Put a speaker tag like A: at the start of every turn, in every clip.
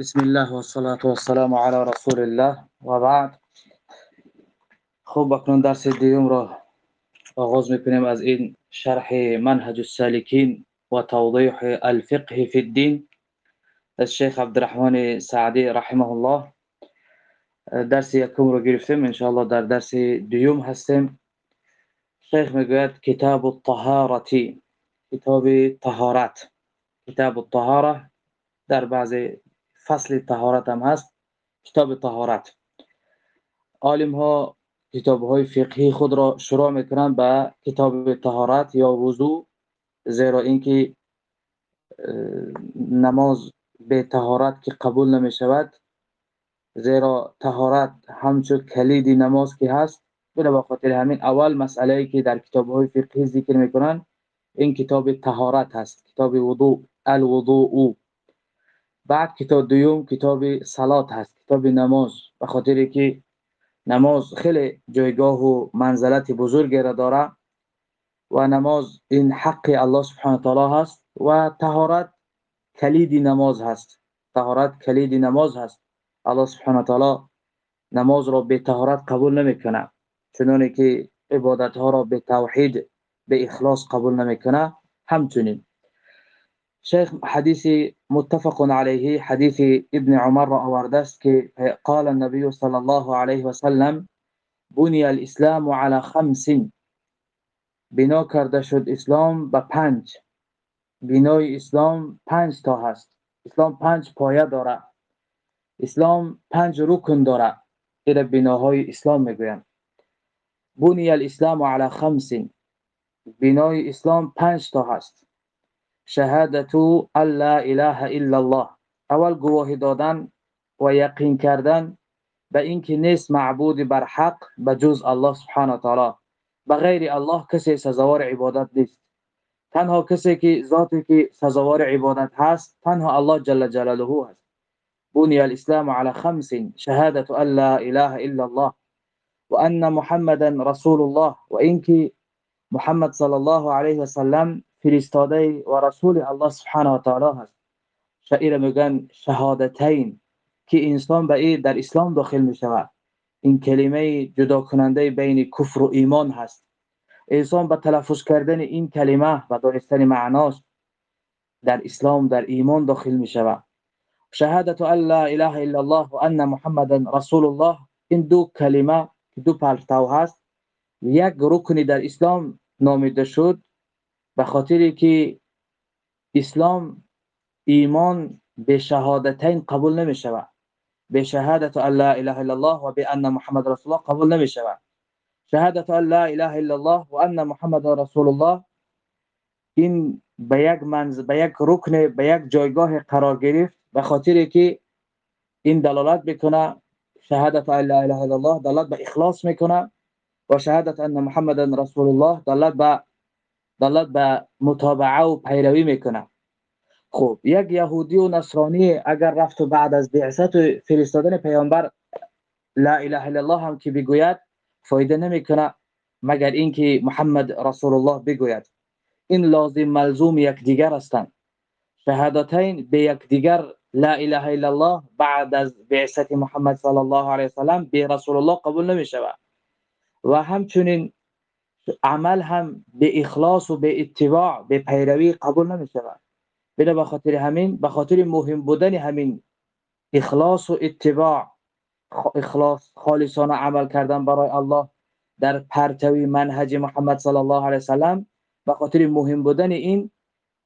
A: بسم الله و الصلاة و السلام على رسول الله و بعد خوب اکنون درس دیوم را آغاز میکنیم از این شرح منهج السالکین و توضیح الفقه فی الدین از شیخ عبدالرحمن سعدی رحمه الله درس یکم رو گرفتیم انشاءالله در درس دیوم هستیم شیخ میگوید کتاب الطهارتی کتاب طهارت کتاب الطهاره در بعض فصل طهارت هم هست کتاب طهارت. عالم ها کتاب های فقهی خود را شروع می‌کنند به کتاب طهارت یا وضو زیرا اینکه نماز به طهارت که قبول نمی شود زیرا طهارت همچون کلید نماز که هست بنا خاطر همین اول مسئله ای که در کتاب های فقهی ذکر می‌کنن این کتاب طهارت هست کتاب وضو الوضوء. بعد کتاب دوم کتاب صلات هست کتاب نماز. به خاطر که نماز خیلی جایگاه و منزلت بزرگی را داره و نماز این حق الله سبحانه تعالی هست و طهارت کلید نماز هست. طهارت کلید نماز هست. الله سبحانه تعالی نماز را به طهارت قبول نمی‌کنه. چنانه که عبادت ها را به توحید به اخلاص قبول نمی‌کنه. همچنین شيخ حديث متفق عليه حديث ابن عمر أوردست قال النبي صلى الله عليه وسلم بني الإسلام على خمس. بنا کرده شد إسلام به پنج. بنای إسلام پنج تا هست. إسلام پنج پایه داره. إسلام پنج رکن داره. این بناهای اسلام میگویند بنی الإسلام على خمس. بنای اسلام پنج تا هست. شهادتو الله إله إلا الله. أول گواهی دادن و یقین کردن به اینکه نیست معبود بر حق به جز الله سبحانه تعالی. به غیر الله کسی سزاوار عبادت نیست. تنها کسی که ذاتی که سزاوار عبادت هست تنها الله جل جلاله هست. بني الاسلام على خمس شهادة أن لا إله إلا الله وان محمدا رسول الله وانك محمد صلى الله عليه وسلم فرستاده و رسول الله سبحانه و تعالی هست. شعیر میگن شهادتین که انسان به این در اسلام داخل می شود این کلمه جدا کننده بین کفر و ایمان هست. انسان به تلفظ کردن این کلمه و دانستن معناش در اسلام در ایمان داخل می شود شهادت ان لا اله الا الله و ان محمد رسول الله. این دو کلمه دو پرتو هست. یک رکنی در اسلام نامیده شد. به خاطر که اسلام ایمان به شهادتین قبول نمی شود به شهادت ان لا اله الا الله و به ان محمد رسول الله قبول نمی شود شهادت ان لا اله الا الله و ان محمد رسول الله این به یک منز به یک رکن به یک جایگاه قرار گرفت. به خاطر که این دلالت می‌کنه شهادت ان لا اله الا الله دلالت به اخلاص می‌کنه و شهادت ان محمد رسول الله دلالت به دلالت به متابعه و پیروی می‌کنه. خب یک یهودی و نصرانی اگر رفت و بعد از بعثت و فرستادن پیامبر لا اله الا الله هم که بگوید فایده نمی‌کنه مگر اینکه محمد رسول الله بگوید. این لازم ملزوم یکدیگر هستند شهادتین به یکدیگر لا اله الا الله بعد از بعثت محمد صلی الله علیه وسلم به رسول الله قبول نمی شود و همچنین عمل هم به اخلاص و به اتباع به پیروی قبول نمی شود بنا به خاطر همین به خاطر مهم بودن همین اخلاص و اتباع اخلاص خالصانه عمل کردن برای الله در پرتوی منهج محمد صلی الله علیه وسلم به خاطر مهم بودن این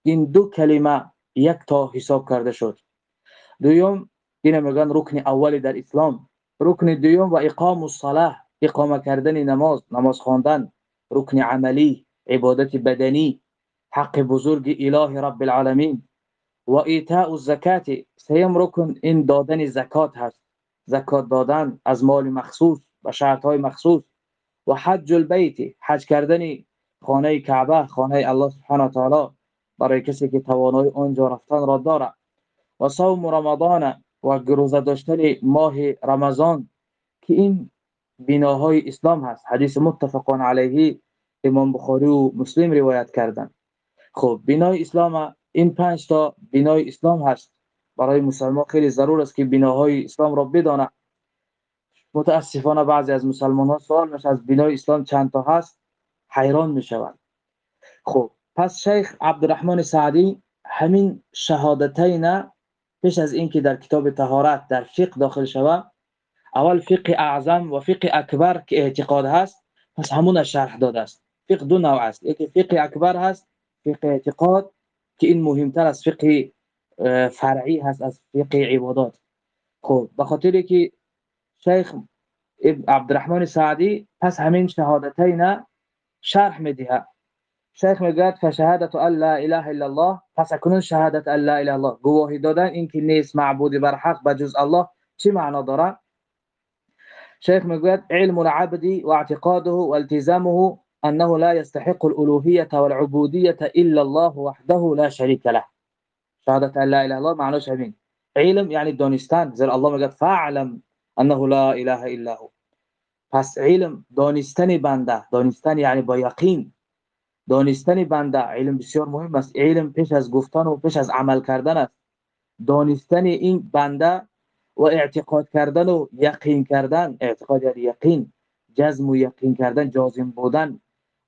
A: این دو کلمه یک تا حساب کرده شد. دوم این میگن رکن اولی در اسلام. رکن دوم و اقام الصلاه اقامه کردن نماز نماز خواندن. رکن عملی عبادت بدنی حق بزرگ إله رب العالمین و ایتاء الزکات سیم رکن این دادن زکات هست. زکات دادن از مال مخصوص و شرط های مخصوص. و حج البیت حج کردن خانه کعبه خانه الله سبحانه و تعالی برای کسی که توانای آنجا رفتن را داره و صوم رمضان و گروزه داشتن ماه رمضان که این بناهای اسلام هست. حدیث متفقان علیه. امام بخاری و مسلم روایت کردن خب بنای اسلام این پنج تا بنای اسلام هست برای مسلمان خیلی ضرور است که بناهای اسلام را بدانه متاسفانه بعضی از مسلمان ها سوال میشه از بنای اسلام چند تا هست حیران می‌شوند خب پس شیخ عبدالرحمن سعدی همین شهادتین پیش از اینکه در کتاب طهارت در فقه داخل شود اول فقه اعظم و فقه اکبر که اعتقاد هست پس همون شرح داده است فقه دو نوع است فقه اکبر هست فقه اعتقاد که این مهمتر از فقه فرعی هست از فقه عبادات. خب به خاطر که شیخ عبدالرحمن سعدی پس همین شهادتین شرح میده. شیخ میگوید فشهادت ان لا اله الا الله پس اکنون شهادت ان لا اله الا الله. گواهی دادن اینکه نیست معبود بر حق بجز الله چی معنا داره شيخ میگوید علم العبد واعتقاده والتزامه أنه لا يستحق الألوهية والعبودية إلا الله وحده لا شريك له. شهادة أن لا إله الله معناش همین علم يعني دانستان زي الله میگه فاعلم أنه لا إله إلا هو. پس علم دانستن بنده. دانستن یعنی با یقین. دانستن علم بسیار مهم است. علم پیش از گفتن و پیش از عمل کردن است. دانستن این بنده و اعتقاد کردن و یقین کردن. اعتقاد یعنی یقین. جزم و یقین کردن جازم بودن.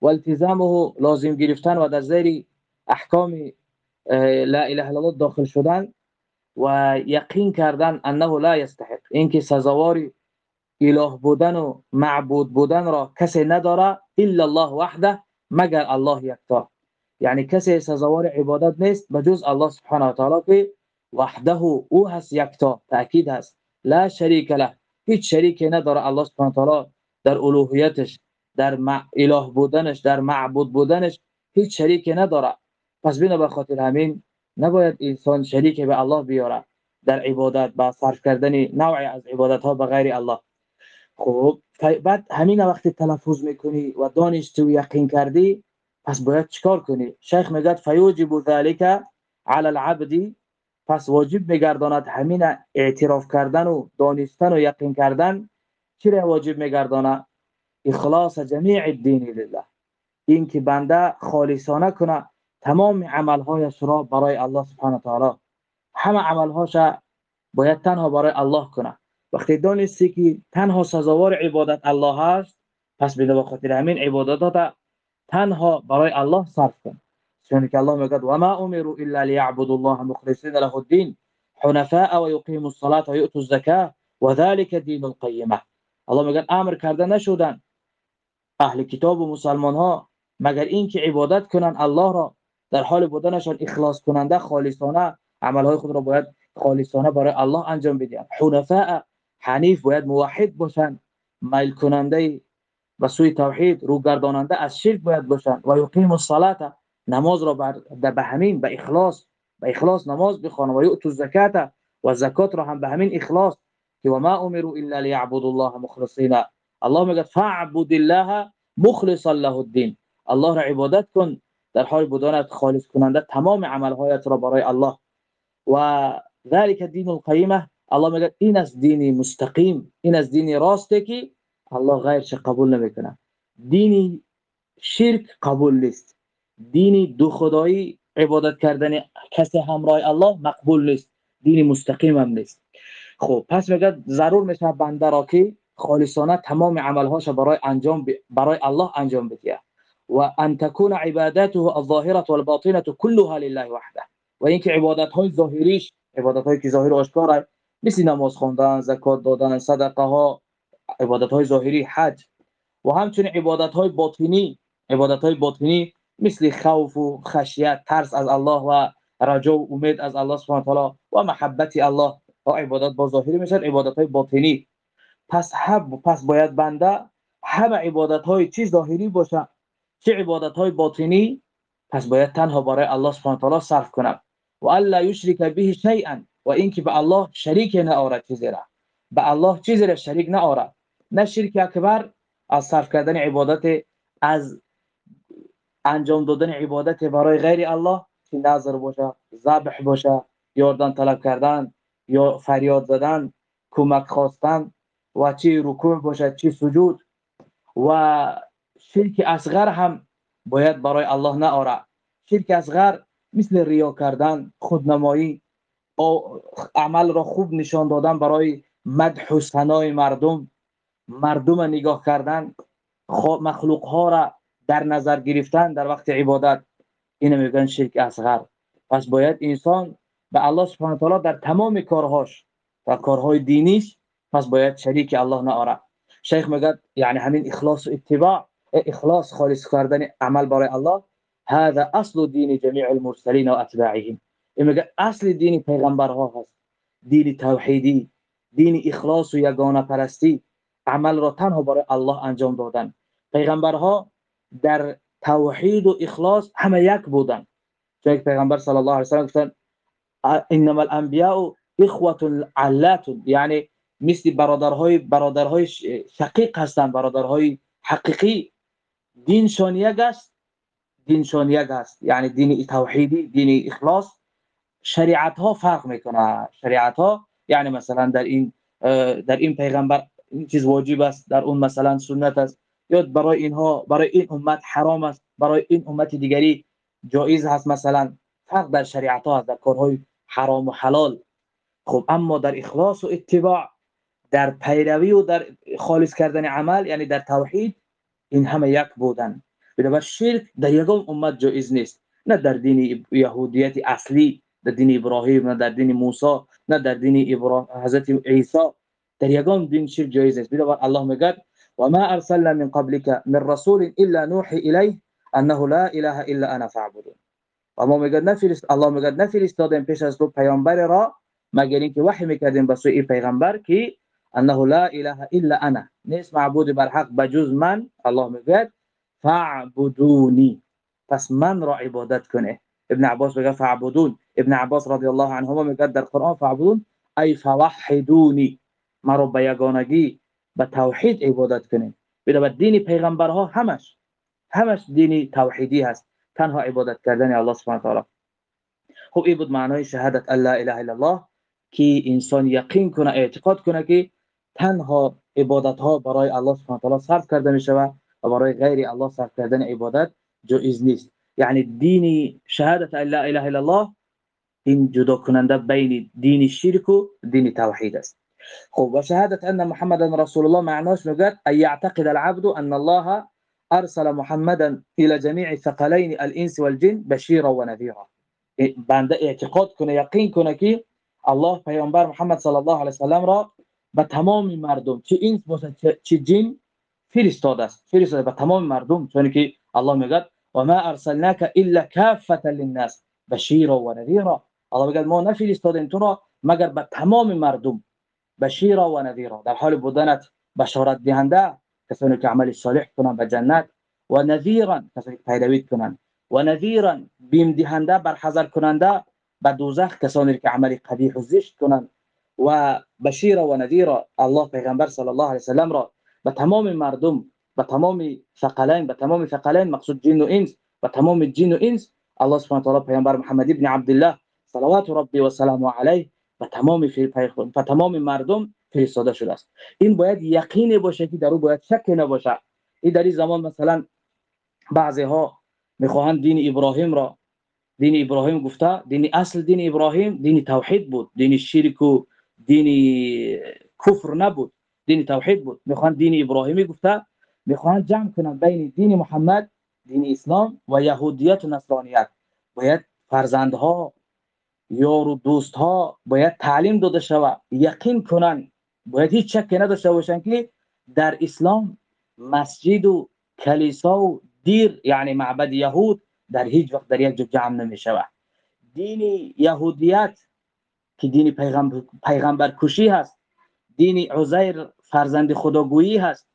A: و التزامه لازم گرفتن و در زیر احکام لا اله الا الله داخل شدن و یقین کردن انه لا يستحق اینکه سزاوار اله بودن و معبود بودن را کسی نداره الا الله وحده مگر الله یکتا. یعنی کسی سزاوار عبادت نیست بجز الله سبحانه و تعالی که وحده أو هست یکتا تأکید هست. لا شریک له. هیچ شریکی نداره الله سبحانه و تعالی در الوهیتش. در اله بودنش در معبود بودنش هیچ شریکی نداره. پس بنا به خاطر همین نباید انسان شریک به الله بیاره. در عبادت با صرف کردن نوعی از عبادت ها به غیر الله. خب بعد همین وقتی تلفظ می‌کنی و دانشتی و یقین کردی پس باید چیکار کنی؟ شیخ میگه فیوجب ذلك على العبد. پس واجب میگرداند همین اعتراف کردن و دانستن و یقین کردن. چی واجب میگرداند؟ إخلاص جمیع الدین لله. این که بنده خالصانه کنه تمام عملهایش را برای الله سبحانه تعالی همه عملهاش باید تنها برای الله کنه. وقتی دانستی که تنها سزاوار عبادت الله هست پس به خاطر همین عبادات تنها برای الله صرف کن. چون که الله میگه و ما امروا الا ليعبدوا الله مخلصين له الدين حنفاء ويقيموا الصلاه ويؤتوا الزكاه. وذلك دين القيمه. الله میگه أمر کرده نشدن. اهل کتاب و مسلمان ها مگر اینکه عبادت کنن الله را در حال بودنشان اخلاص کننده خالصانه عملهای خود را باید خالصانه برای الله انجام بدهند. حنفاء حنیف باید موحد باشند میل کننده و سوی توحید رو گرداننده از شرک باید باشند و یقیم الصلاه نماز را به همین به اخلاص به اخلاص نماز بخوانند و یؤتوا الزکات و زکات را هم به همین اخلاص که و ما امروا الا ليعبدوا الله مخلصین. الله میگه فعبد الله مخلصا له الدين الله را عبادت کن در حال بودنت خالص کننده تمام عملهایت را برای الله. و ذلك دین القیمه. الله میگه این از دین مستقیم این از دین راسته که الله غیرش قبول نمی‌کنه. دینی شرک قبول نیست. دینی دو خدایی عبادت کردن کسی همراه الله مقبول نیست. دین مستقیم هم نیست. خب پس میگه ضرور میشه بنده را که خالصانه تمام عملهاش برای انجام. برای الله انجام بده و ان تكون عبادته الظاهره والباطنه كلها لله وحده. و اینکه عبادت های ظاهریش عبادت هایی که ظاهر و آشکار مثل نماز خواندن زکات دادن صدقه ها عبادت های ظاهری حج. و همچنین عبادت های باطنی عبادت های باطنی مثل خوف و خشیت ترس از الله و رجا و امید از الله سبحانه و محبت الله. و عبادت با ظاهری میشن عبادت های باطنی. پس حب پس باید بنده همه عبادت های چی ظاهری باشه. چه عبادت های باطنی؟ پس باید تنها برای الله سبحانه تعالی صرف کنم. و الا یشرک به شیئا و اینکه به الله شریک نه آورد چیزی را. به الله چیزی را شریک نه آورد نه شرک اکبر از صرف کردن عبادت از انجام دادن عبادت برای غیر الله که نظر باشه ذبح باشه یاردن طلب کردن یا فریاد زدن کمک خواستن. و چی رکوع باشد چی سجود و شرک اصغر هم باید برای الله نه آره شرک اصغر مثل ریا کردن خودنمایی عمل را خوب نشان دادن برای مدح و ثنای مردم مردم نگاه کردن مخلوق ها را در نظر گرفتن در وقت عبادت. اینو میگن شرک اصغر پس باید انسان به الله سبحانه تعالی در تمام کارهاش و کارهای دینیش پس باید شریک الله نآره شیخ میگه یعنی همین اخلاص و اتباع اخلاص خالص کردن عمل برای الله هذا اصل دین جميع المرسلین و اتباعهم. میگه اصل دین پیغمبرها هست. دین توحیدی دین اخلاص و یگانه پرستی عمل را تنها برای الله انجام دادن. پیغمبرها در توحید و اخلاص همه یک بودن. چون پیغمبر صلی الله علیه و سلم گفتن انما الانبیاء اخوه علات. یعنی مثل برادرهای برادرهای شقیق هستند برادرهای حقیقی. دینشان یک است دینشان یک است. یعنی دین توحیدی دین اخلاص. شریعت ها فرق می‌کنه. شریعت ها یعنی مثلا در این در این پیغمبر این چیز واجب است. در اون مثلا سنت است. یا برای اینها برای این امت حرام است. برای این امت دیگری جایز هست مثلا. فرق در شریعت ها است در کارهای حرام و حلال. خب اما در اخلاص و اتباع در پیروی و در خالص کردن عمل یعنی در توحید این همه یک بودن. بنابر شرک در یگان امت جایز نیست. نه در دین یهودیت اصلی در دین ابراهیم نه در دین موسی نه در دین حضرت عیسی. در یگان دین شرک جایز نیست. بنابر الله میگه و ما ارسلنا من قبلك من رسول الا نوحي اليه انه لا اله الا انا فاعبدون. و ما میگه نفرست الله میگه نفرستادیم پیش از تو پیامبر را مگر اینکه وحی می‌کردیم به سوی پیغمبر که انه لا اله الا انا نیست معبود بر حق بجز من؟ الله میگه فاعبدونی پس من را عبادت کنه؟ ابن عباس میگه فاعبدون. ابن عباس رضی الله عنهما میگه در قرآن فاعبدون ای فوحدونی. مرا به یگانگی به توحید عبادت کنیم. به دین پیغمبرها همش همش دین توحیدی هست. تنها عبادت کردن الله سبحانه و تعالی. خب این بود معنای شهادت الله اله الا الله که انسان یقین کنه اعتقاد کنه که تنها عبادت ها برای الله سبحانه و تعالی صرف کرده می شود و برای غیر الله صرف کردن عبادت جایز نیست. یعنی دین شهادت الله اله الا الله این جدا کننده بین دین شرک و دین توحید است. خب وشهادة أن محمدا رسول الله معناش نقول أن يعتقد العبد أن الله أرسل محمدا إلى جميع ثقلين الإنس والجن بشيرا ونذيرا بند اعتقاد کنه یقین کنه که الله پیامبر محمد صلی الله علیه وسلم را به تمام مردم چه انس باشه چه جن فرستاده است. فرستاده به تمام مردم چون که الله میگه و ما ارسلناك الا كافه للناس بشيرا ونذيرا الله میگه ما نفرستادیم تو را مگر به تمام مردم بشیرا و نذیرا. در حال بودنت بشارت دهنده کسانی که عمل صالح کنند به جنت و نذیرا کسانی که پیروی کنند و نذیرا بیم دهنده بر حذر کننده به دوزخ کسانی که عمل قبیح و زشت کنند و بشیرا و نذیرا الله پیغمبر صلی الله علیه و سلم را به تمام مردم به تمام ثقلین به تمام ثقلین مقصود جن و انس و تمام جن و انس. الله سبحانه و تعالی پیغمبر محمد ابن عبد الله صلوات ربی و سلام علیه و تمام و تمام مردم فرستاده شده است. این باید یقین باشه که در أو باید شک نباشه. این در این زمان مثلا بعضی ها میخواهند دین ابراهیم را دین ابراهیم گفته دین اصل دین ابراهیم دین توحید بود. دین شرک و دین کفر نبود دین توحید بود. می‌خواهند دین ابراهیمی گفته می‌خواهند جمع کنند بین دین محمد دین اسلام و یهودیت و نصرانیت. باید فرزندها یار و دوست ها باید تعلیم داده شود یقین کنن باید هیچ شک نداشته باشن که در اسلام مسجد و کلیسا و دیر یعنی معبد یهود در هیچ وقت در یک جا جمع نمی دین یهودیت که دین پیغمبر, پیغمبر کشی هست دین عزیر فرزند خداگویی هست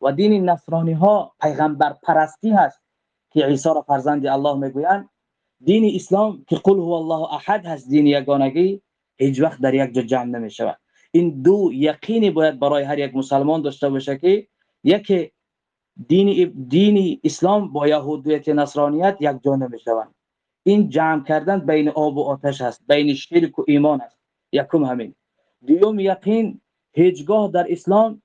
A: و دین نصرانی ها پیغمبر پرستی هست که عیسی را فرزند الله می‌گویند. دین اسلام که قل هو الله احد هست دین یگانگی هیچ وقت در یک جا جمع نمی شود این دو یقینی باید برای هر یک مسلمان داشته باشه که یکی دین دین اسلام با یهودیت نصرانیت یک جا نمی شوند این جمع کردن بین آب و آتش است بین شرک و ایمان است یکم همین. دیوم یقین هیچگاه در اسلام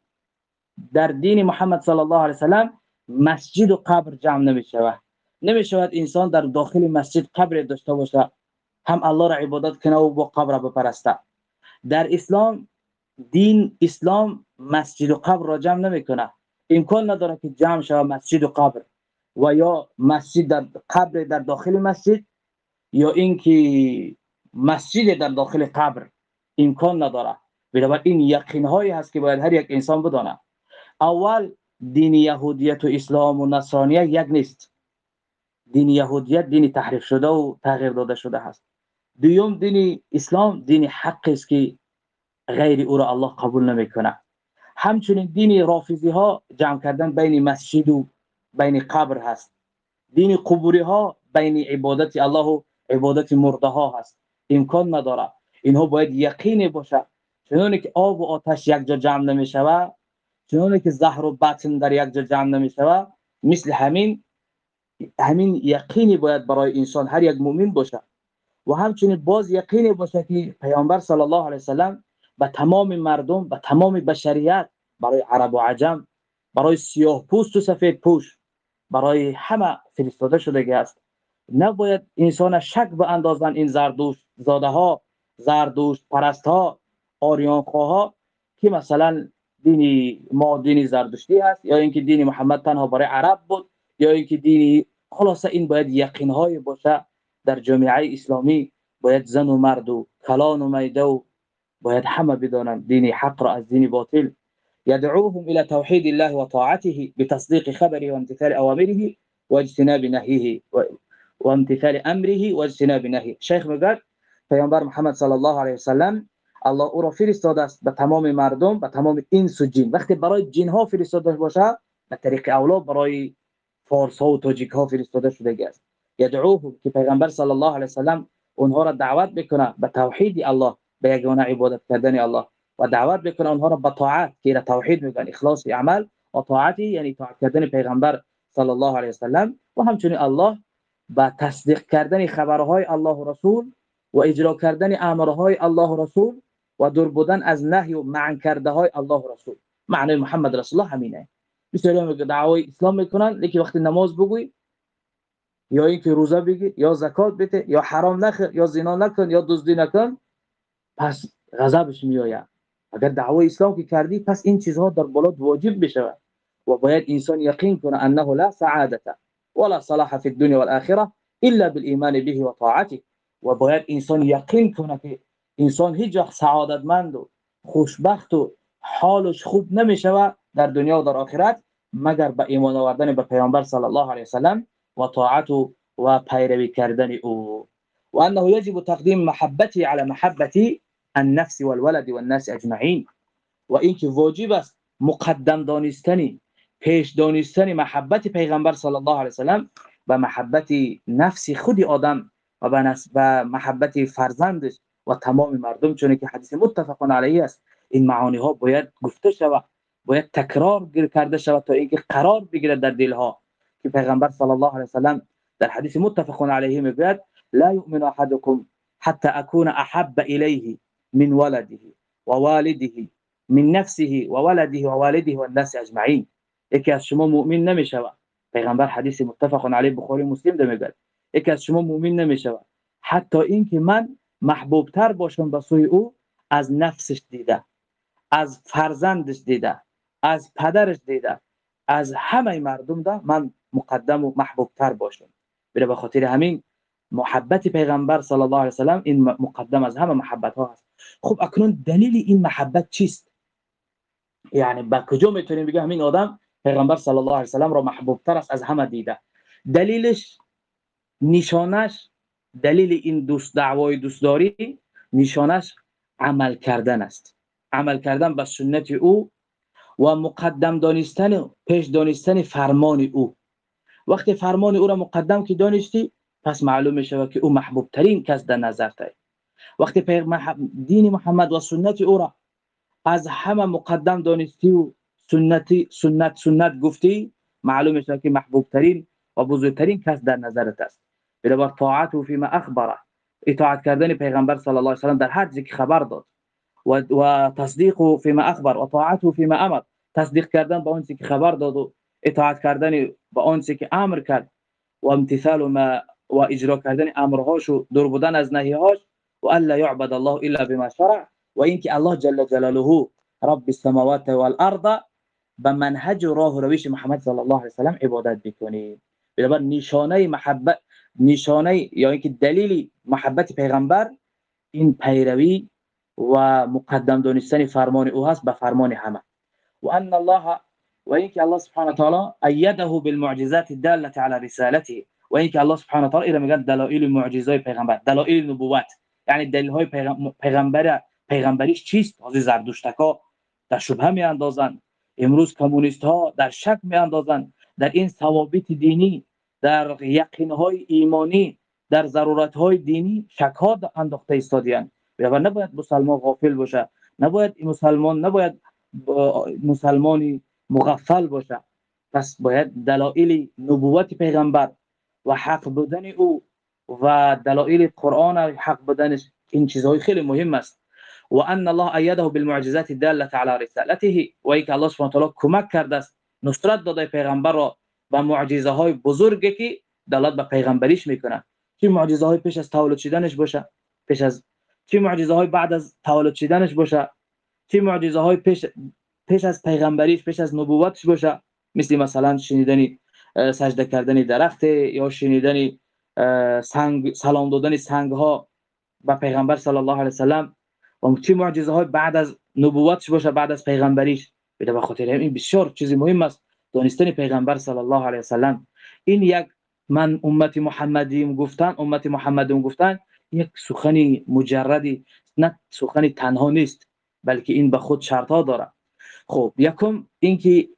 A: در دین محمد صلی الله علیه وسلم مسجد و قبر جمع نمی شود نمی شود انسان در داخل مسجد قبر داشته باشه هم الله را عبادت کنه و با قبر بپرسته. در اسلام دین اسلام مسجد و قبر را جمع نمی‌کنه. امکان نداره که جمع شود مسجد و قبر. و یا مسجد در قبر در داخل مسجد یا اینکه مسجد در داخل قبر امکان نداره. بنابراین این یقین هایی هست که باید هر یک انسان بدانه. اول دین یهودیت و اسلام و نصرانیت یک نیست. دین یهودیت دین تحریف شده و تغییر داده شده هست. دوم دین اسلام دین حق است که غیر او را الله قبول نمی‌کنه. همچنین دین رافضی ها جمع کردن بین مسجد و بین قبر هست. دین قبوری ها بین عبادت الله و عبادت مرده ها هست. امکان نداره. اینها باید یقین باشه. چنانه که آب و آتش یک جا جمع نمی شود چنانه که زهر و بطن در یک جا جمع نمی شود مثل همین همین یقینی باید برای انسان هر یک مؤمن باشه. و همچنین باز یقینی باشه که پیامبر صلی الله علیه وسلم به تمام مردم به تمام بشریت برای عرب و عجم برای سیاه پوست و سفید پوش برای همه فرستاده شده است. نباید انسان شک به اندازن این زردوش زاده ها زردوش پرست ها آریان ها که مثلا دینی ما دینی زردشتی هست یا اینکه دینی محمد تنها برای عرب بود یا اینکه دینی خلاصه این باید یقین های باشه در جامعه اسلامی باید زن و مرد و کلان و میده و باید همه بدانند دین حق را از دین باطل. يدعوهم الى توحید الله وطاعته بتصديق خبره وامتثال اوامره واجتناب نهيه وامتثال أمره واجتناب نهيه. شیخ میگه پیامبر محمد صلی الله علیه وسلم الله أو را فرستاده است به تمام مردم به تمام انس و جن. وقتی برای جن ها فرستاده باشه به طریق اولا برای فارس ها و تاجیک ها فرستاده شده است یدعوهم که پیغمبر صلی الله علیه وسلم اونها را دعوت بکنه به توحید الله به یگانه عبادت کردن الله. و دعوت بکنه اونها را به طاعت که را توحید میگن اخلاص عمل و طاعتی یعنی طاعت کردن پیغمبر صلی الله علیه وسلم. و همچنین الله با تصدیق کردن خبرهای الله و رسول و اجرا کردن امرهای الله و رسول و دور بودن از نهی و معن کرده های الله و رسول. معنی محمد رسول الله همینه بسیاری میگه دعوای اسلام می‌کنن لیکن وقتی نماز بگوی یا اینکه روزه بگی یا زکات بده یا حرام نخور یا زنا نکن یا دزدی نکن پس غضبش میآید. اگر دعوای اسلام که کردی پس این چیزها در بالات واجب بشود و باید انسان یقین کنه انه لا سعادت ولا صلاح في الدنيا والآخرة إلا بالإيمان به وطاعته. و باید انسان یقین کنه که انسان هیچ وقت سعادتمند خوشبخت و حالش خوب نمیشود در دنیا و در آخرت مگر به ایمان آوردن به پیامبر صلی الله علیه وسلم و طاعت و پیروی کردن أو. و انه يجب تقدیم محبتی على محبتی النفس والولد والناس اجمعین. و اینکه واجب است مقدم دانستنی پیش دانستنی محبت پیغمبر صلی الله علیه وسلم و محبت نفس خود آدم و به محبت فرزندش و تمام مردم چون که حدیث متفق علیه است. این معانی ها باید گفته شود باید تکرار کرده شود تا اینکه قرار بگیرد در دل ها که پیغمبر صلی الله علیه وسلم در حدیث متفق علیه می‌گوید لا یؤمن احدکم حتى اكون احب الیه من ولده ووالده من نفسه وولده ووالده والناس اجمعین. یکی از شما مؤمن نمی‌شود. پیغمبر حدیث متفق علیه بخاری مسلم ده میگه یکی از شما مؤمن نمی‌شود. حتی اینکه من محبوب تر باشم به سوی او از نفسش دیده از فرزندش دیده از پدرش دیده از همه مردم ده من مقدم و محبوب تر باشم. بره به خاطر همین محبت پیغمبر صلی الله علیه وسلم این مقدم از همه محبت ها هست. خب اکنون دلیل این محبت چیست؟ یعنی با کجا می‌تونیم بگیم همین آدم پیغمبر صلی الله علیه وسلم را محبوب تر است از همه دیده. دلیلش نشانش دلیل این دوست دعوای دوستداری نشانش عمل کردن است. عمل کردن به سنت او و مقدم دانستن پیش دانستن فرمان او. وقتی فرمان او را مقدم که دانستی پس معلوم میشه که او محبوب ترین کس در نظر تای وقتی دین محمد و سنت او را از همه مقدم دانستی و سنتی سنت سنت گفتی معلوم میشه که محبوب ترین و بزرگترین کس در نظرت است. بنابر طاعت و فيما اخبره. اطاعت کردن پیغمبر صلی الله علیه و سلم در هر چیزی که خبر داد. و, و تصدیق فيما اخبر و طاعت فيما أمر. تصدیق کردن با اون چیزی که خبر داد و اطاعت کردن با اون چیزی که أمر کرد. و امتثال ما و اجرا کردن امرهاش و دور بودن از نهیهاش. و الا یعبد الله الا بما شرع. و اینکه الله جل جلاله رب السماوات والارض به منهج و راه و روش محمد صلی الله علیه و سلم عبادت بکنید بنابر نشانه محبت نشانه یا اینکه دلیل محبت پیغمبر این پیروی و مقدم دانستن فرمان أو هست به فرمان همه. و ان الله و اینکه الله سبحانه و تعالی ایده بالمعجزات الداله على رسالته و اینکه الله سبحانه و تعالی اینا میگن دلایل معجزات پیغمبر دلایل نبوت. یعنی دلیل های پیغمبر پیغمبریش چیست؟ از زردشتکا در شبهه می اندازن امروز کمونیست ها در شک می اندازن در این ثوابت دینی در یقین های ایمانی در ضرورت های دینی شک ها انداخته ایستادیان و نباید مسلمان غافل باشه نباید مسلمان نباید مسلمانی مغفل باشه. پس باید دلایل نبوت پیغمبر و حق بودن او و دلایل قرآن حق بودنش این چیزهای خیلی مهم است. و ان الله ایده بالمعجزات الداله على رسالته. و اینکه الله سبحانه تعالی کمک کرده است. نصرت داده پیغمبر را با معجزه های بزرگی که دلالت به پیغمبریش می‌کنه. چه معجزه های پیش از تولد شدنش باشه؟ پیش از چه معجزه های بعد از تولد شدنش باشه؟ چه معجزه های پیش پیش از پیغمبریش پیش از نبوتش باشه؟ مثل مثلا شنیدنی سجده کردن درخت یا شنیدنی سنگ سلام دادن سنگ ها به پیغمبر صلی الله علیه و و چه معجزه های بعد از نبوتش باشه بعد از پیغمبریش؟ به خاطر این بسیار چیزی مهم است. دانستن پیغمبر صلی الله علیه و سلام این یک من امت محمدیم گفتن امت محمدیم گفتن یک سخنی مجردی نه سخنی تنها نیست بلکه این به خود شرط ها داره. خب یکم اینکه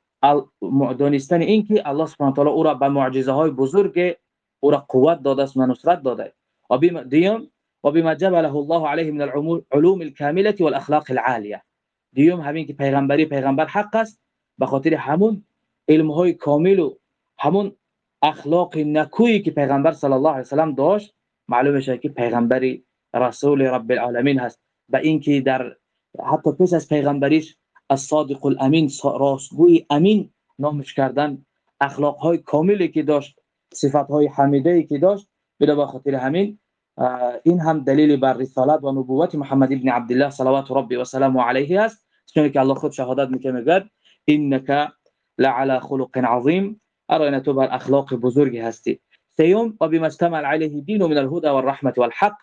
A: دانستن اینکه الله سبحانه و تعالی او را به معجزه های بزرگ او را قوت داده است و نصرت داده. و دیم و بما جبله الله عليه من العلوم الكامله والاخلاق العاليه دیوم همین که پیغمبری پیغمبر حق است به خاطر همون علم های کامل و همون اخلاق نکویی که پیغمبر صلی الله علیه و سلام داشت معلومه شه که پیغمبری رسول رب العالمین هست. به اینکه در حتی پیش از پیغمبریش الصادق الامین راستگوی امین نامش کردن اخلاق های کاملی که داشت صفات های حمیده ای که داشت به خاطر همین این هم دلیل بر رسالت و نبوت محمد ابن عبدالله صلوات ربی و سلام علیه است. چون که الله خود شهادت میکنه میگه انک لعلى خلق عظیم اراینا تو بر اخلاق بزرگی هستی. سيوم وبما اشتمل عليه دين من الهدى والرحمة والحق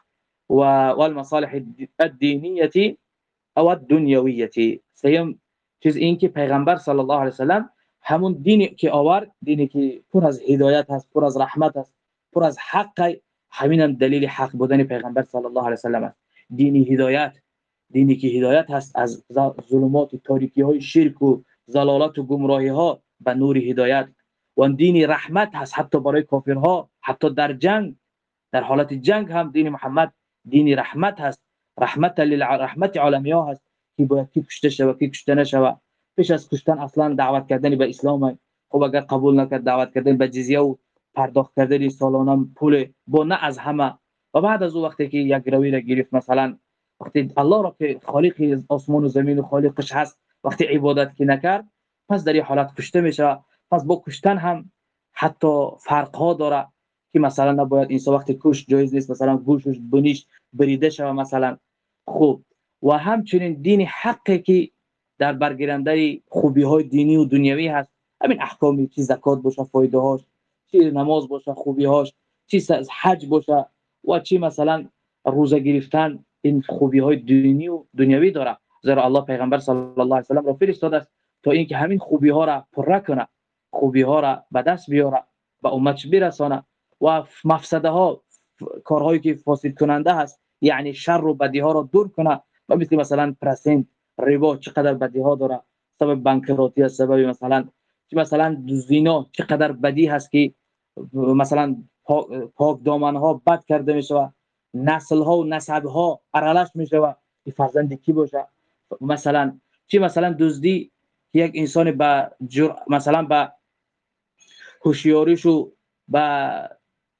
A: والمصالح الدينية أو الدنيوية سيوم چیز این که پیغمبر صلی الله علیه وسلم همون دینی که آورد دینی که پر از هدایت هست پر از رحمت است پر از حق همین دلیل حق بودن پیغمبر صلی الله علیه وسلم است. دینی هدایت دینی که هدایت هست از ظلمات و تاریکی های شرک و ضلالت و گمراهی ها به نور هدایت. و دین رحمت هست حتی برای کافرها حتی در جنگ در حالت جنگ هم دین محمد دین رحمت هست. رحمت للرحمت عالمی ها هست که باید کی کشته شود کی کشته نشود. پیش از کشتن اصلا دعوت کردن به اسلام. خب اگر قبول نکرد دعوت کردن به جزیه و پرداخت کردن سالانه پول با نه از همه. و بعد از او وقتی که یک روی را گرفت مثلا وقتی الله را که خالق آسمان و زمین و خالقش هست وقتی عبادت که نکرد پس در این حالت کشته میشه. پس با کشتن هم حتی فرق ها داره که مثلا نباید این وقت کش جایز نیست مثلا گوشش بنیش بریده شوه مثلا. خوب و همچنین دین حقی که در برگیرنده خوبی های دینی و دنیوی هست. همین احکامی که زکات باشه فایده هاش چی نماز باشه خوبی هاش چی حج باشه و چی مثلا روزه گرفتن این خوبی های دینی و دنیوی داره. زیرا الله پیغمبر صلی الله علیه و را فرستاده است تا اینکه همین خوبی ها را پر کنه خوبی ها را به دست بیاره به امتش برسانه. و مفسده ها کارهایی که فاسد کننده هست یعنی شر و بدی ها را دور کنه. و مثل مثلا پرسنت ربا چقدر بدی ها داره؟ سبب بانکراتی است سبب مثلا مثلا زینا چقدر بدی هست که مثلا پاک دامن ها بد کرده میشه نسل ها و نسب ها ارالش میشه و فرزند کی باشه؟ مثلا چی مثلا دزدی یک انسان با جر... مثلا با هوشیاریش و با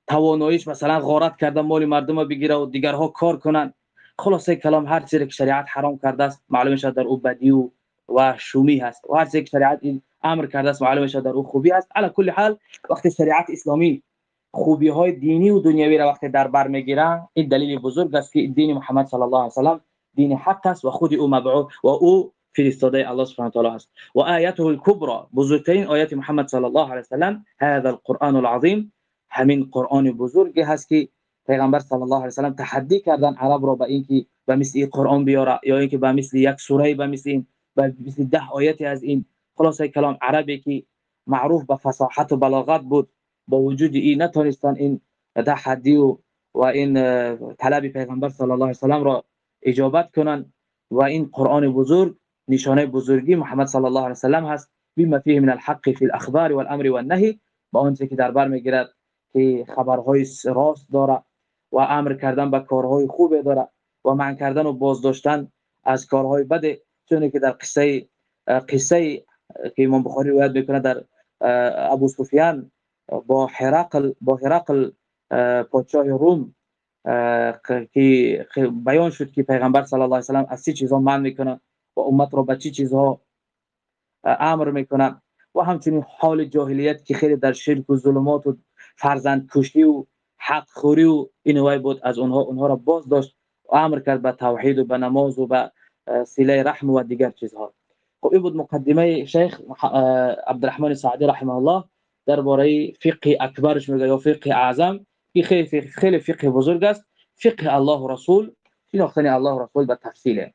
A: تواناییش مثلا غارت کرده مال مردم بگیره و دیگرها کار کنن. خلاصه کلام هر چیزی که شریعت حرام کرده است معلوم شد در او بدی و و شومی هست. و هر چیزی که شریعت این امر کرده است شد در او خوبی است. علی کل حال وقتی شریعت اسلامی خوبی های دینی و دنیوی را وقتی در بر می‌گیرن این دلیل بزرگ است که دین محمد صلی الله علیه و سلام دین حق است و خود او مبعوث و او فرستاده الله سبحانه و تعالی است. و آیته الکبرى بزرگترین آیت محمد صلی الله علیه و سلام هذا القرآن العظیم. همین قرآن بزرگی هست که پیغمبر صلی الله علیه و سلام تحدی کردن عرب را به اینکه به مثل قرآن بیاره یا اینکه به مثل یک سوره به مثل به مثل ده آیتی از این خلاصه کلام عربی که معروف به فصاحت و بلاغت بود با وجود این نتونستن این تحدی و و این طلب پیغمبر صلی الله علیه و سلام را اجابت کنن و این قرآن بزرگ نشانه بزرگی محمد صلی الله علیه و سلم هست. بما فيه من الحق في الاخبار والامر والنهي با اون که در بر می‌گیرد که خبرهای راست داره و امر کردن به کارهای خوبه داره و منع کردن و بازداشتن از کارهای بده. چون که در قصه قصه که امام بخاری روایت می‌کنه در ابو سفیان با هرقل با هرقل پادشاه روم که بیان شد که پیغمبر صلی الله علیه و از چه چیزا منع می‌کنه و امت را به چه چیزها امر می‌کنه و همچنین حال جاهلیت که خیلی در شرک و ظلمات و فرزند کشی و حق خوری و این بود از اونها اونها را باز داشت و امر کرد به توحید و به نماز و به سله رحم و دیگر چیزها. خب این مقدمه شیخ عبدالرحمن سعدی رحمه الله درباره فقه اکبرش میگه یا فقه اعظم که خیلی خیلی فقه بزرگ است. فقه الله رسول نقطه الله رسول به تفصیله.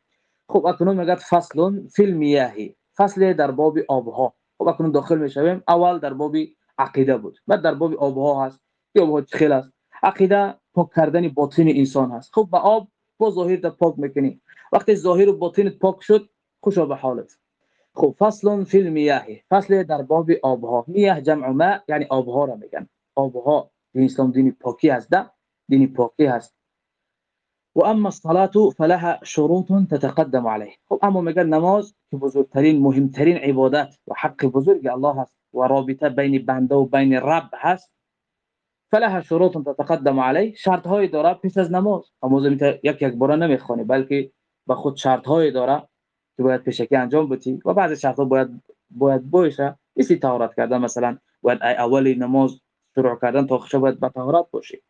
A: خب اکنون میگه فصل فی المیاهی. فصل در باب آبها. خب اکنون داخل می‌شویم. اول در باب عقیده بود. بعد در باب آبها هست. یا آبها چخیل است؟ عقیده پاک کردن باطن انسان هست. خب به آب با ظاهر پاک می‌کنی. وقتی ظاهر و باطن پاک شد خوشا به حالت. خب فصل فی المیاه فصل در باب آبها. میاه جمع ماء یعنی آبها را میگن. آبها دین اسلام دین پاکی هست ده دین پاکی هست. و اما الصلاه فلها شروط تتقدم عليه خب اما میگن نماز که بزرگترین مهمترین عبادت و حق بزرگ الله هست و رابطه بین بنده و بین رب هست. فلها شروط تتقدم عليه شرط های داره پیش از نماز. اما یک یک بار نمی‌خوانی بلکه به خود شرط های داره. که باید پیشکی انجام بدی و بعضی شرط باید باید باشه. مثل طهارت کردن مثلا باید اول نماز شروع کردن تا خشه باید به طهارت باشی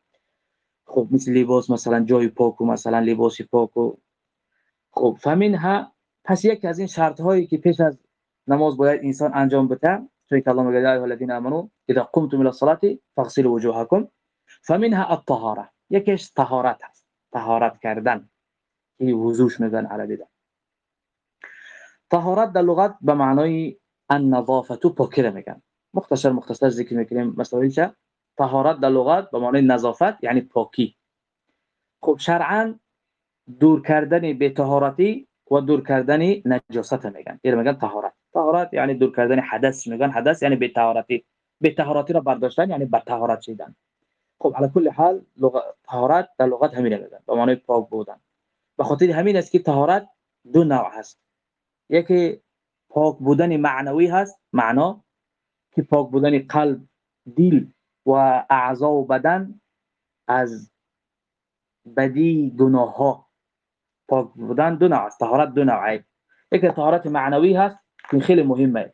A: خب مثل لباس مثلا جای پاک و مثلا لباس پاک و خب فمنها پس یک از این شرط هایی که پیش از نماز باید انسان انجام بده چون که الله میگه یا الذين امنوا اذا قمتم الى الصلاه فاغسلوا وجوهكم فمنها الطهاره یکیش طهارت هست طهارت کردن. که وضوش میگن عربی ده طهارت در لغت به معنای النظافه پاکی میگن. مختصر مختصر ذکر می‌کنیم مثلا چه طهارت در لغت به معنای نظافت یعنی پاکی. خب شرعا دور کردن به طهارتی و دور کردن نجاست میگن. این میگن طهارت. طهارت یعنی دور کردن حدث میگن. حدث یعنی به طهارتی. به طهارتی را برداشتن یعنی به طهارت شدن. خب علی کل حال طهارت در لغت همین میگن. به معنای پاک بودن. به خاطر همین است که طهارت دو نوع هست. یکی پاک بودن معنوی هست معنا که پاک بودن قلب دل و اعضا و بدن از بدی گناه ها پاک بودن دو نوع است طهارت دو نوعه یکی طهارت معنوی هست که خیلی مهمه.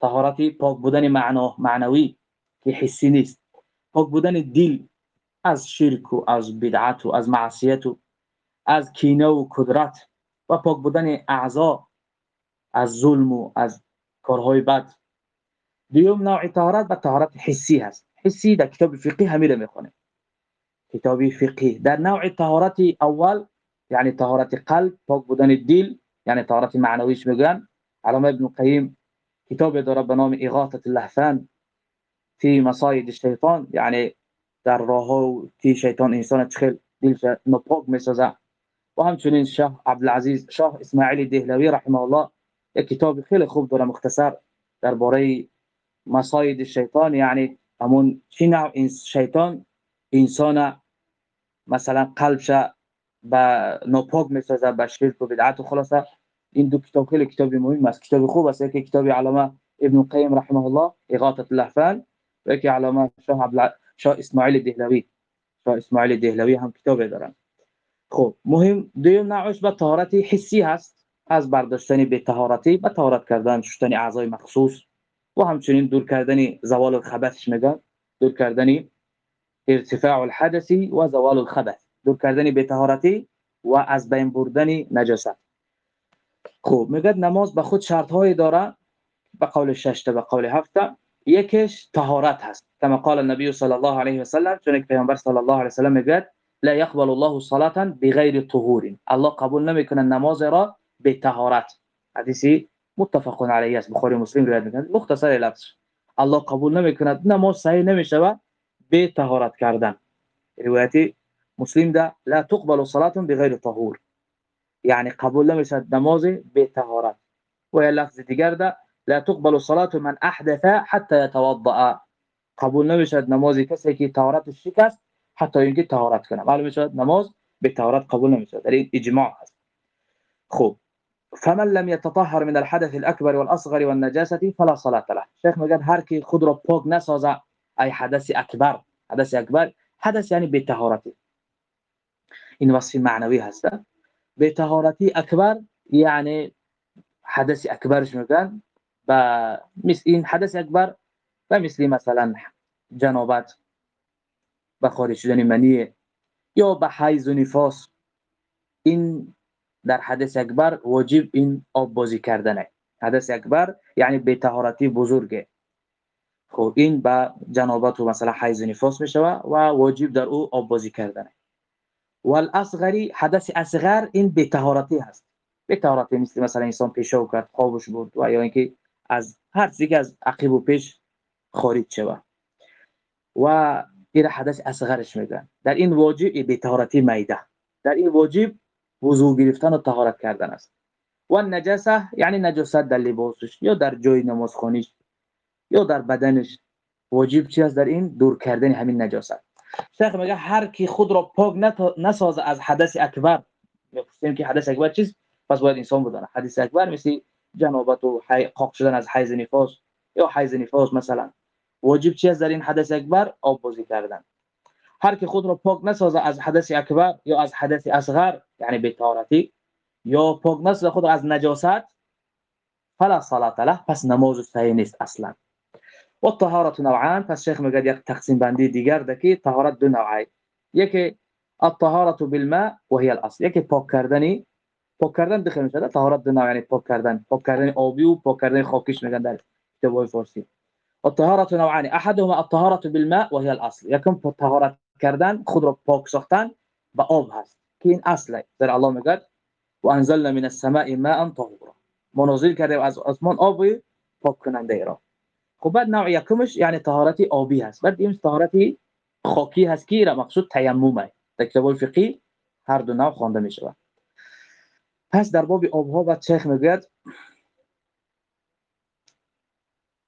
A: طهارت پاک بودن معنا معنوی که حسی نیست. پاک بودن دل از شرک و از بدعت و از معصیت و از کینه و قدرت و پاک بودن اعضا از ظلم و از کارهای بد. دیوم نوع طهارت به طهارت حسی هست. حسی در کتاب فقهی همین می‌خونه. کتاب فقهی در نوع طهارت اول یعنی طهارت قلب پاک بودن دل یعنی طهارت معنویش میگن علامه ابن قیم کتاب داره به نام اغاثه اللهفان فی مصاید الشیطان یعنی در راه که شیطان انسان چخل دلش نپاک می‌سازه. و همچنین شاه عبدالعزیز شاه اسماعیل دهلوی رحمه الله یک کتاب خیلی خوب داره مختصر درباره مصاید شیطان یعنی همون چی نوع این شیطان؟ انسان مثلا قلبش به ناپاک می‌سازه به شرک و بدعت و خلاصه. این دو کتاب خیلی کتاب مهم است. کتاب خوب است. یکی کتاب علامه ابن قیم رحمه الله اغاثه اللهفان و یکی علامه شاه عبد شاه اسماعیل دهلوی. شاه اسماعیل دهلوی هم کتاب دارن. خب مهم دوم نوعش به طهارت حسی هست. از برداشتن به طهارتی به طهارت کردن شستن اعضای مخصوص و همچنین دور کردن زوال خبثش میگن دور کردن ارتفاع الحدث و زوال الخبث دور کردن بی‌طهارتی و از بین بردن نجاست خوب میگه نماز به خود شرط های داره به قول ششته به قول هفته یکیش طهارت هست. کما قال صلی الله علیه و سلم چون که پیامبر صلی الله علیه و سلم لا يقبل الله صلاه بغیر طهور الله قبول نمی‌کنه نماز را به طهارت حدیثی متفق علیه است. بخاری مسلم روایت می‌کنه. مختصر لفظ الله قبول نمی‌کنه نماز صحیح نمیشه به طهارت کردن. روایتی مسلم ده. لا تقبل صلاه بغیر طهور. یعنی قبول نمیشه نماز به طهارت و لفظ دیگر ده. لا تقبل صلاه من احدث حتى يتوضا قبول نمیشه نماز کسی که طهارتش شکست حتی اینکه طهارت کنه. معلومه شد نماز به طهارت قبول نمیشه در این اجماع هست. خوب فمن لم يتطهر من الحدث الأكبر والأصغر والنجاسة فلا صلاة له. شیخ میگه هر کی خود را ای حدث اکبر حدث اکبر حدث یعنی به طهارتی این وصف معنوی هست. به طهارتی اکبر یعنی حدث اکبرش میگن و مثل این حدث اکبر و مثل مثلا جنابت و خارج شدن منی یا به حیض و نفاس. این در حدث اکبر واجب این آب بازی کردنه. حدث اکبر یعنی به طهارتی بزرگه. خب این با جنابت و مثلا حیض نفاس میشه و واجب در او آب بازی کردنه. والاصغری حدث اصغر این به طهارتی هست. به طهارتی مثل مثلا انسان پیشو کرد خوابش بود و یا اینکه از هر چیزی از عقب و پیش خارج شوه و این حدث اصغرش میگن. در این واجب به طهارتی میده. در این واجب وضو گرفتن و طهارت کردن است. و نجاسه یعنی نجاست در لباسش یا در جای نمازخانیش یا در بدنش. واجب چی است؟ در این دور کردن همین نجاست شیخ میگه هر کی خود را پاک نسازه از حدث اکبر. می‌گفتیم که حدث اکبر چیز پس باید انسان بدانه. حدث اکبر مثل جنابت و قاق شدن از حیض نفاس یا حیض نفاس مثلا. واجب چی است در این حدث اکبر؟ آب بازی کردن. هر کی خود را پاک نسازه از حدث اکبر یا از حدث اصغر یعنی به یا پاک نسازه خود از نجاست فلا صلاه له پس نماز صحیح نیست اصلا. و طهارت نوعان پس شیخ میگه یک تقسیم بندی دیگر ده که طهارت دو نوعی یکی الطهارت بالماء وهي الاصل. یکی پاک کردنی پاک کردن داخل میشه طهارت دو نوع یعنی پاک کردن. پاک کردن آبی و پاک کردن خاکیش میگن در کتاب فارسی. الطهارة نوعان. احدهما الطهارة بالماء وهي الاصل. یکم طهارت کردن خود را پاک ساختن با آب هست. که این اصله در الله میگه و انزلنا من السماء ماء طهورا. ما نازل کردیم از آسمان آب پاک کننده را. خب بعد نوع یکمش یعنی طهارت آبی هست. بعد این طهارت خاکی هست که را مقصود تیممه در کتاب هر دو نوع خوانده می شود پس در باب آبها بعد شیخ میگه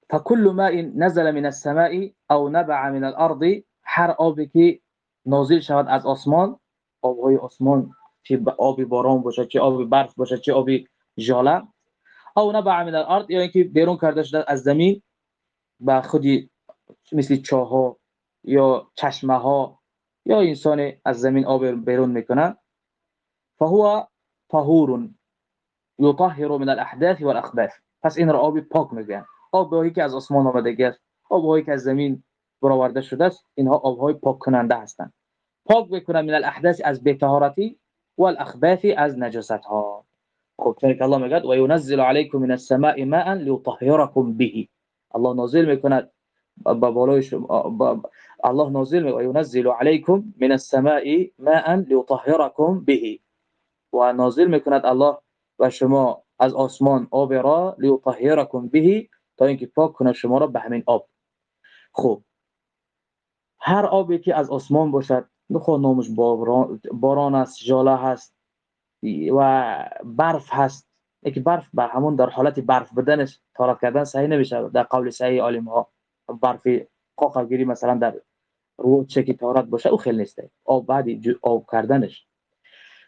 A: فكل ماء نزل من السماء او نبع من الارض هر آبی که نازل شود از آسمان آبهای آسمان چه آبی باران باشه چه آبی برف باشه چه آبی ژاله. او نبع من الارض یا اینکه بیرون کرده شده از زمین با خودی مثل چاه یا چشمه ها یا انسان از زمین آب بیرون می‌کنه. فهو طهور يطهر من الاحداث والاخباث. پس این را آب پاک میگن. آبهایی که از آسمان آمده است آبهایی که از زمین برآورده شده است. اینها آبهای پاک کننده هستند. پاک بکنن من الاحداث از بی‌طهارتی و الاخباث از نجاست ها خب چون که الله میگه و ينزل عليكم من السماء ماء ليطهركم به. الله نازل می‌کند. با بالای شما الله نازل و ينزل عليكم من السماء ماء ليطهركم به. و نازل می‌کند الله و شما از آسمان آب را ليطهركم به تا اینکه پاک کنه شما را به همین آب. خب هر آبی که از آسمان باشد نخواه نامش باران, است جاله هست و برف هست. یکی برف بر همون در حالت برف بدنش تارت کردن صحیح نمیشه در قول صحیح عالم ها برف قاقگیری مثلا در رو چکی تارت باشه او خیلی نیسته آب بعدی آب کردنش.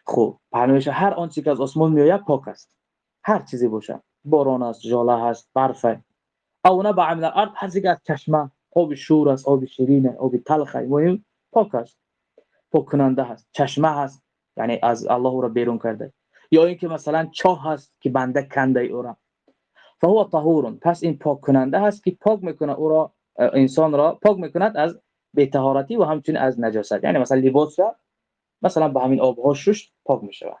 A: خب پرنوش هر آنچه که از آسمان میآید پاک است. هر چیزی باشه باران است جاله هست برف او نبع من الارض هر چیزی از چشمه آب شور است آب شیرین آب تلخ مهم پاک است پاک کننده هست. چشمه هست. یعنی از الله را بیرون کرده. یا اینکه مثلا چاه هست که بنده کنده او را. فهو طهور پس این پاک کننده هست که پاک می‌کنه او را انسان را پاک می‌کند از به طهارتی و همچنین از نجاست. یعنی مثلا لباس را مثلا به همین آبها شش پاک میشه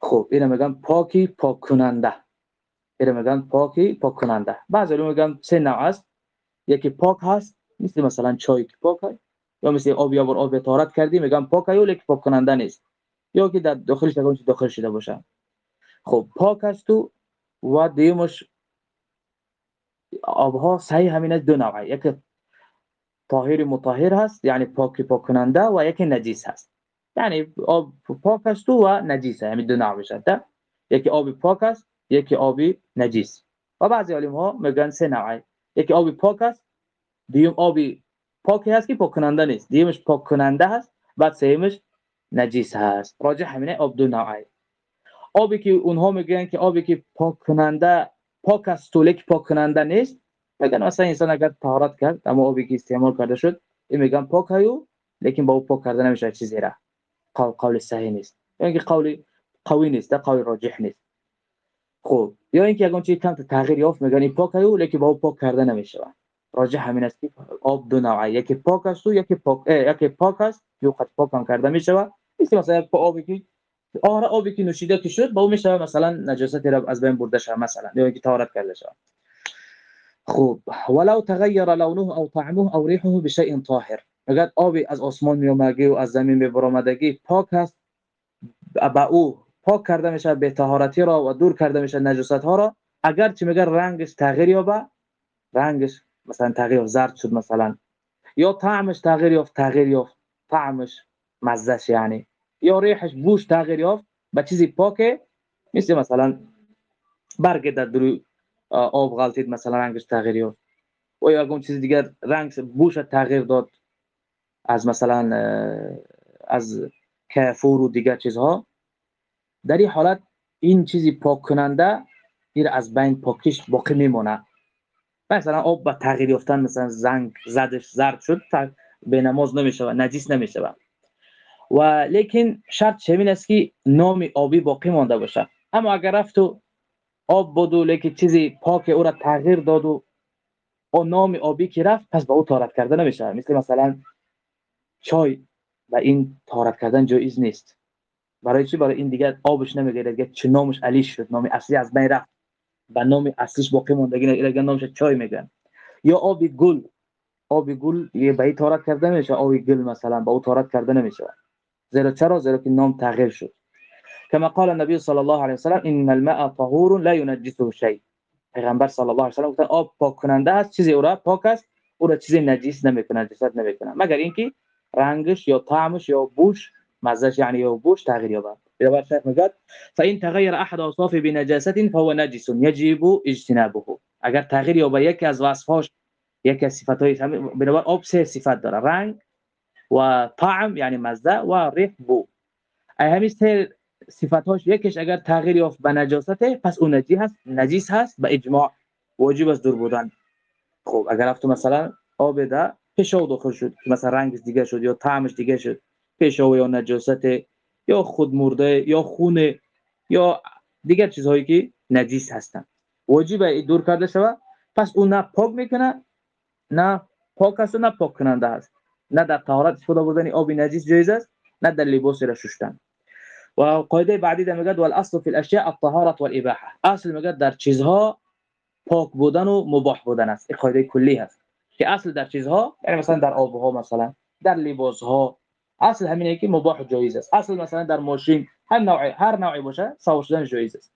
A: خب اینو میگن پاکی پاک کننده اینو میگن پاکی پاک کننده بعضی میگن سه نوع است. یکی پاک هست مثل مثلا چای که پاک هست یا مثل آب یا آب طهارت کردی میگن پاک یا لیک پاک کننده نیست. یا که در داخلش داخل شده باشه. خب پاک است و دیمش آبها صحیح همین دو نوعه. یک طاهر مطهر هست یعنی پاک پاک کننده و یک نجیس هست. یعنی آب پاک است و نجیس یعنی دو نوع شده یکی آب پاک است یکی آب نجیس. و بعضی علم ها میگن سه نوعه. یکی آب پاک است دیم آب پاکی هست که پاک کننده نیست. دیمش پاک کننده هست بعد سهمش نجیس هست. راجع همینه آب دو نوعه. آبی که اونها میگن که آبی که پاک کننده پاک است و پاک کننده نیست میگن مثلا انسان اگر طهارت کرد اما آبی که استعمال کرده شد این میگن پاک هیو لیکن با او پاک کرده نمیشه چیزی را. قول قول صحیح نیست. اینکه قول قوی نیست قول راجح نیست. خب یا اینکه اگر چیزی کم تغییر یافت میگن این پاک هیو لیکن با او پاک کرده نمیشه راجح همین است که آب دو نوعه یکی پاک است و یکی پاک یکی پاک است یا قد پاک هم کرده میشه مثل مثلا آبی که آره آبی که نوشیده که شد با او میشه مثلا نجاست را از بین برده شد مثلا یا اینکه طهارت کرده شد خوب ولو تغير لونه او طعمه او ريحه بشيء طاهر. اگر آبی از آسمان میومگی و از زمین میبرامدگی پاک است با او پاک کرده میشه به طهارتی را و دور کرده میشه نجاست ها را. اگر چه میگه رنگش تغییر یابه. رنگش مثلا تغییر زرد شد مثلا. یا طعمش تغییر یافت تغییر یافت. طعمش مزهش یعنی. یا ریحش بوش تغییر یافت. به چیزی پاکه. مثل مثلا برگ در دروی آب غلطید مثلا رنگش تغییر یافت. و یا اون چیز دیگر رنگ بوش تغییر داد. از مثلا از کافور و دیگر چیزها. در این حالت این چیزی پاک کننده این از بین پاکیش باقی میمونه مثلا آب با تغییر یافتن مثلا زنگ زدش زرد شد به نماز نمیشه نجیس نمیشه و لیکن شرط چه است که نام آبی باقی مانده باشه اما اگر رفت و آب بود و لیکن چیزی پاک او را تغییر داد و او نام آبی که رفت پس با او تارت کرده نمیشه مثل مثلا چای و این تارت کردن جایز نیست برای چی؟ برای این دیگه آبش نمی‌گیره. دیگه چه نامش علی شد. نام اصلی از بین رفت و نام اصلیش باقی ماندگی نه نامش چای میگن. یا آب گل. آب گل یه به تارت کرده نمیشه. آب گل مثلا با او تارت کرده نمیشه. زیرا چرا؟ زیرا که نام تغییر شد. كما قال النبي صلى الله عليه وسلم ان الماء طهور لا ينجسه شيء. پیغمبر صلی الله علیه و سلم گفتن آب پاک کننده است. چیزی او را پاک است. او را چیزی نجیس نمی‌کنه نجاست نمی‌کنه مگر اینکه رنگش یا طعمش یا بوش مزهش یعنی یا بوش تغییر یابد. بنابر شیخ میگه فان تغير احد اوصاف بنجاسه فهو نجس يجب اجتنابه. اگر تغییر یابه یکی از وصفاش یکی از صفاتهای بنابر آب سه صفات داره. رنگ و طعم یعنی مزه و ریح بو همین سه صفاتاش یکیش اگر تغییر یافت به نجاسته پس اون هست نجیس هست به اجماع واجب است دور بودن. خب اگر رفت مثلا آب ده پیشاو داخل شد مثلا رنگش دیگه شد یا طعمش دیگه شد. پیشاو یا نجاست یا خود مرده یا خونه یا دیگر چیزهایی که نجیس هستن. واجب دور کرده شود پس اون نه پاک می‌کنه نه پاک است نه پاک کننده است. نه در طهارت استفاده بردن آب نجیس جایز است نه در لباس را شستن. و قاعده بعدی در میگه الاصل فی الاشیاء الطهاره والاباحه اصل میگه در چیزها پاک بودن و مباح بودن است. این قاعده کلی هست. که اصل در چیزها یعنی مثلا در آبها مثلا در لباس ها اصل همینه که مباح و جایز است. اصل مثلا در ماشین هر نوع هر نوعی باشه سوا شدن جایز است.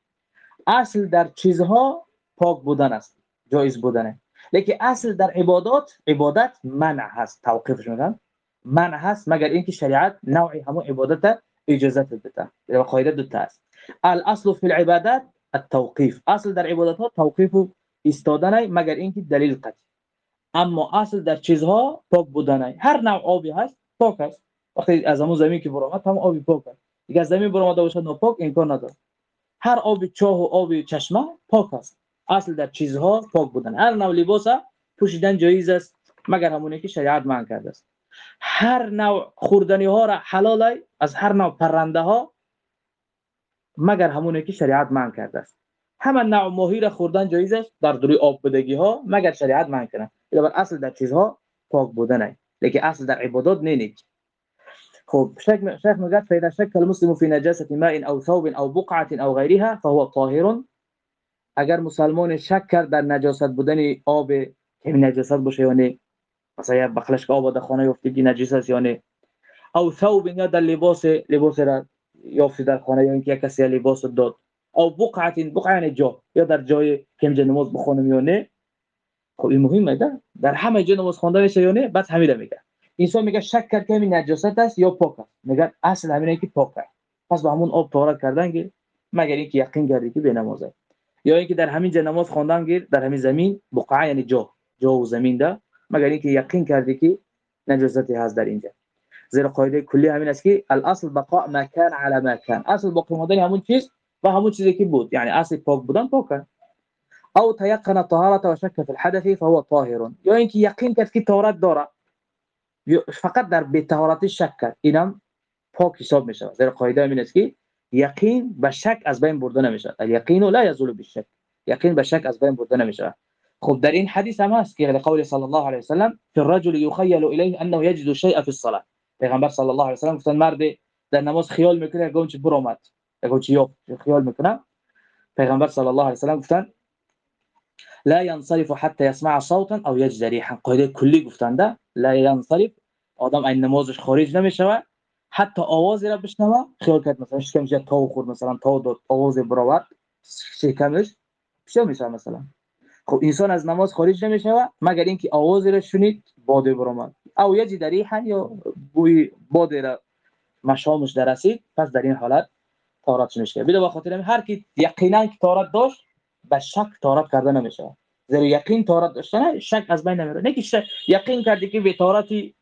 A: اصل در چیزها پاک بودن است جایز بودنه. لیکن اصل در عبادات عبادت منع هست. توقیفش میگن منع هست مگر اینکه شریعت نوعی همون عبادت اجازه بده یا قاعده دو تا است. الاصل فی العبادات التوقيف اصل در عبادات ها توقیف ایستادن مگر اینکه دلیل قطعی. اما اصل در چیزها پاک بودن هر نوع آبی هست پاک است. وقتی از همون زمین که برآمد هم آبی پاک است. دیگه از زمین برآمده باشه ناپاک امکان نداره. هر آبی چاه و آبی چشمه پاک است. اصل در چیزها پاک بودن. هر نوع لباس پوشیدن جایز است مگر همونی که شریعت منع کرده است. هر نوع خوردنی ها را حلال از هر نوع پرنده ها مگر همونی که شریعت منع کرده است. همه نوع ماهی را خوردن جایز است در دوری آب بدگی ها مگر شریعت منع کنه بنابر اصل در چیزها پاک بودن لیکن اصل در عبادات نینید خب شيخ میگه فاذا شك المسلم في نجاسه ماء او ثوب او بقعه او غيرها فهو طاهر. اگر مسلمان شک کرد در نجاست بودن آب که نجاست باشه یا نه؟ مثلا یک بخلش که آب در خانه افتادی نجس است یا او ثوب یا در لباس لباس را یافتی در خانه یا اینکه کسی لباس داد. او بقعه بقعه یعنی جا. یا در جای که نماز بخونم یا نه؟ خب این مهمه در همه جا نماز خوانده میشه یا بعد همیشه میگه. انسان میگه شک کرد که این نجاست است یا پاک است. میگه اصل همینه که پاک است. پس با همون آب طهارت کردن که مگر اینکه یقین کردی که به نمازه یا اینکه در همین جا نماز خواندن گیر در همین زمین بقعه یعنی جا جا و زمین ده مگر اینکه یقین کردی که نجاستی هست در اینجا. زیر قاعده کلی همین است که الاصل بقاء ما كان على ما كان اصل باقی ماندن همون چیز و همون چیزی که بود. یعنی اصل پاک بودن پاک او تيقن الطهاره وشك في الحدث فهو طاهر. یا اینکه یقین که طهارت داره فقط در به شک کرد اینم پاک حساب میشه زیر قاعده همین است که یقین به شک از بین برده نمیشه الیقین لا یزول بالشک یقین به شک از بین برده نمیشه خب در این حدیث هم هست که قول صلی الله علیه و سلم فی الرجل یخیل الیه انه یجد شیئا فی الصلاه پیغمبر صلی الله علیه و سلم گفتن مرد در نماز خیال می‌کنه چه برآمد چه یو خیال می‌کنه پیغمبر صلی الله علیه و سلم گفتن لا ينصرف حتى يسمع صوتا او يجد ريحا. قاعده کلی گفتنده لا ينصرف. آدم این نمازش خارج نمیشه حتی آوازی را بشنوه. خیال کرد مثلا شکمش تا خورد مثلا تا داد آواز براورد شکمش پیش میشه مثلا. خب انسان از نماز خارج نمیشه مگر اینکه آوازی را شنید باده برآمد. او یجی در ریحا یا بوی باده را مشامش درسید پس در این حالت طهارت میشه بده به خاطر هر کی یقینا که طهارت داشت به شک طهارت کرده نمیشه. زیرا یقین طهارت داشتن شک از بین نمیره نه که یقین کردی که به طهارتی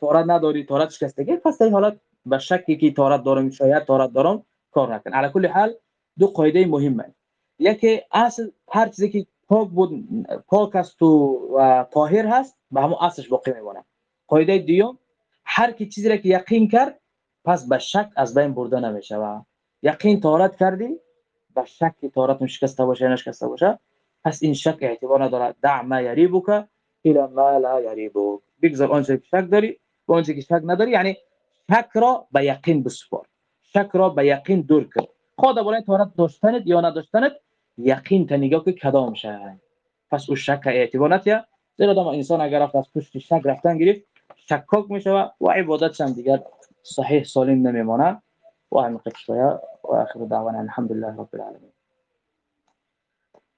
A: طهارت نداری طهارت شکستگی پس این حالت به شکی که طهارت دارم شاید طهارت دارم کار نکن. علی کل حال دو قاعده مهمه. یکی اصل هر چیزی که پاک بود پاک است و طاهر هست به همون اصلش باقی میمونه. قاعده دیوم هر کی چیزی را که یقین کرد پس به شک از بین برده نمیشه و یقین طهارت کردی به شک طهارت شکسته باشه نشکسته باشه پس این شک اعتبار نداره دع ما یریبک الى ما لا یریبک. بگذار آنچه که شک داری با آنچه که شک نداری یعنی شک را به یقین بسپار. شک را به یقین دور کن. خود بالای طهارت داشتنت یا نداشتنت یقین تا نگاه که کدام شه پس او شک اعتبار نتیه زیرا دام انسان اگر رفت از پشت شک رفتن گرفت شکاک میشه و عبادت هم دیگر صحیح سالم نمیمانه و همین قصه و آخر دعوانا الحمد لله رب العالمين